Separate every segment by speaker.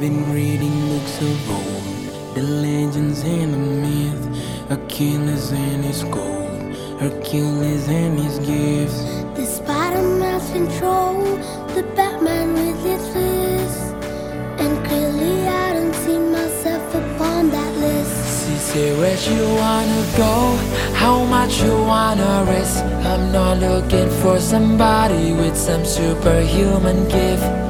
Speaker 1: been reading books of old, the legends and the myth, Achilles and his gold, Hercules and his gifts.
Speaker 2: The Spider-Man's control, the Batman with his fist, and clearly I don't see myself upon that list.
Speaker 1: She said, Where you wanna go? How much you wanna risk? I'm not looking for somebody with some superhuman gift.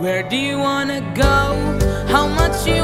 Speaker 1: Where do you wanna go? How much you